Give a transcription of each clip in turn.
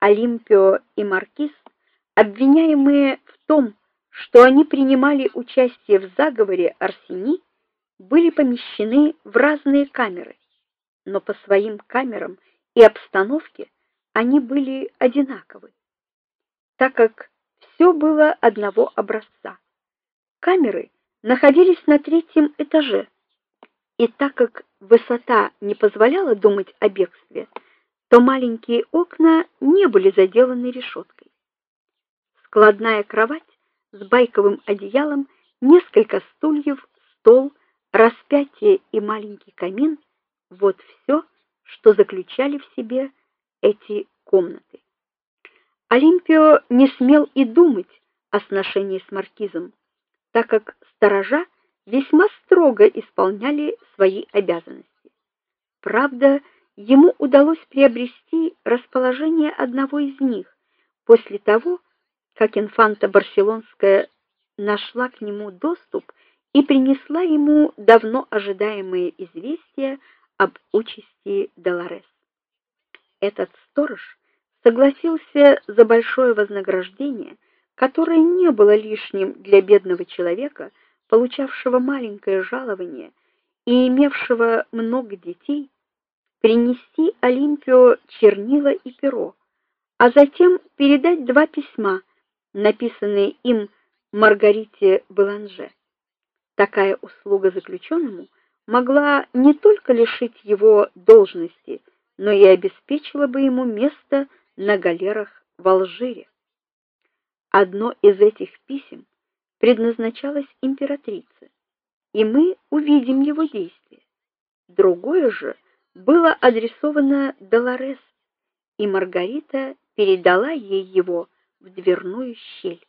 Олимпио и Маркиз, обвиняемые в том, что они принимали участие в заговоре Арсени, были помещены в разные камеры, но по своим камерам и обстановке они были одинаковы, так как все было одного образца. Камеры находились на третьем этаже. И так как высота не позволяла думать о бегстве, то маленькие окна не были заделаны решеткой. Складная кровать с байковым одеялом, несколько стульев, стол, распятие и маленький камин вот все, что заключали в себе эти комнаты. Олимпио не смел и думать о сношении с маркизом, так как сторожа весьма строго исполняли свои обязанности. Правда, ему удалось приобрести расположение одного из них после того, как инфанта Барселонская нашла к нему доступ и принесла ему давно ожидаемые известия об участи Долорес. Этот сторож согласился за большое вознаграждение, которое не было лишним для бедного человека, получавшего маленькое жалование и имевшего много детей, принести Олимпио чернила и перо, а затем передать два письма, написанные им Маргарите Беланже. Такая услуга заключенному могла не только лишить его должности, но и обеспечила бы ему место на галерах в Алжире. Одно из этих писем предназначалось императрице, и мы увидим его действие. Другое же было адресовано Долорес, и Маргарита передала ей его в дверную щель.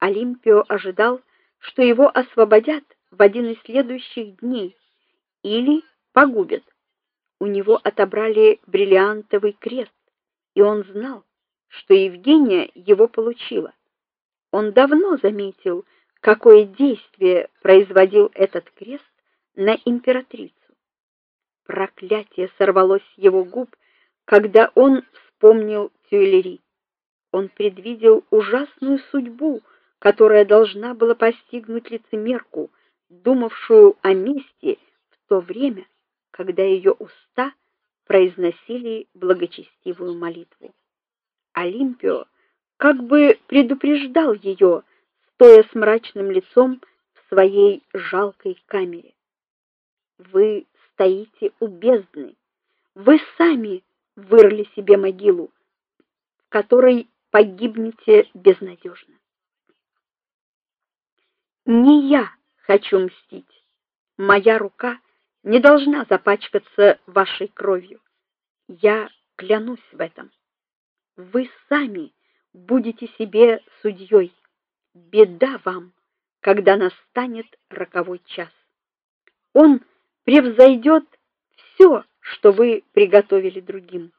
Олимпио ожидал, что его освободят в один из следующих дней или погубят. У него отобрали бриллиантовый крест, и он знал, что Евгения его получила. Он давно заметил, какое действие производил этот крест на императрицу. Проклятие сорвалось с его губ, когда он вспомнил Тюильри. Он предвидел ужасную судьбу, которая должна была постигнуть лицемерку, думавшую о мести в то время, когда ее уста произносили благочестивую молитву. Олимпио как бы предупреждал ее, стоя с мрачным лицом в своей жалкой камере. Вы стоите у бездны. Вы сами вырыли себе могилу, в которой погибнете безнадежно. Не я хочу мстить. Моя рука не должна запачкаться вашей кровью. Я клянусь в этом. Вы сами будете себе судьей. Беда вам, когда настанет роковой час. Он превзойдет все, что вы приготовили другим.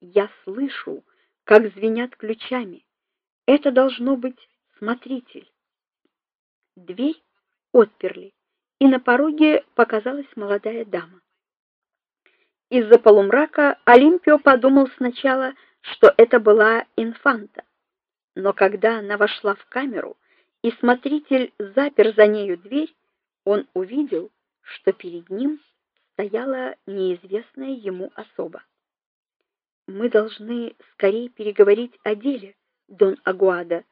Я слышу, как звенят ключами. Это должно быть смотритель. Дверь отперли и на пороге показалась молодая дама. Из-за полумрака Олимпио подумал сначала, что это была инфанта. Но когда она вошла в камеру, и смотритель запер за нею дверь, он увидел, что перед ним стояла неизвестная ему особа. Мы должны скорее переговорить о деле, Дон Агуада,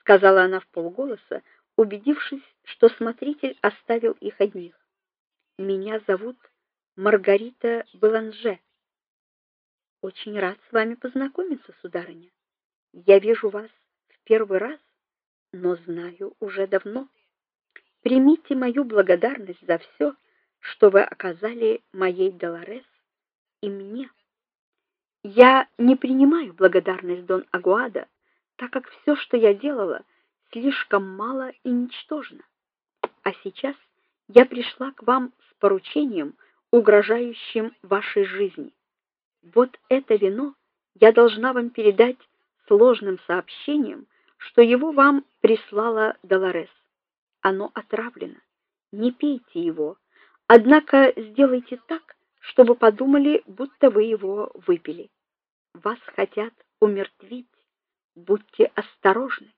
сказала она вполголоса, убедившись, что смотритель оставил их одних. Меня зовут Маргарита Беланже. Очень рад с вами познакомиться, сударыня. Я вижу вас в первый раз, но знаю уже давно. Примите мою благодарность за все, что вы оказали моей Долорес и мне. Я не принимаю благодарность Дон Агуада, так как все, что я делала, слишком мало и ничтожно. А сейчас я пришла к вам с поручением, угрожающим вашей жизни. Вот это вино я должна вам передать сложным сообщением, что его вам прислала Долорес. Оно отравлено. Не пейте его, однако сделайте так, чтобы подумали, будто вы его выпили. Вас хотят умертвить. Будьте осторожны.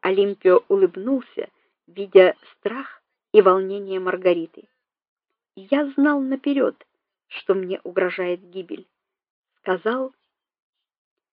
Олимпио улыбнулся, видя страх и волнение Маргариты. Я знал наперед, что мне угрожает гибель, сказал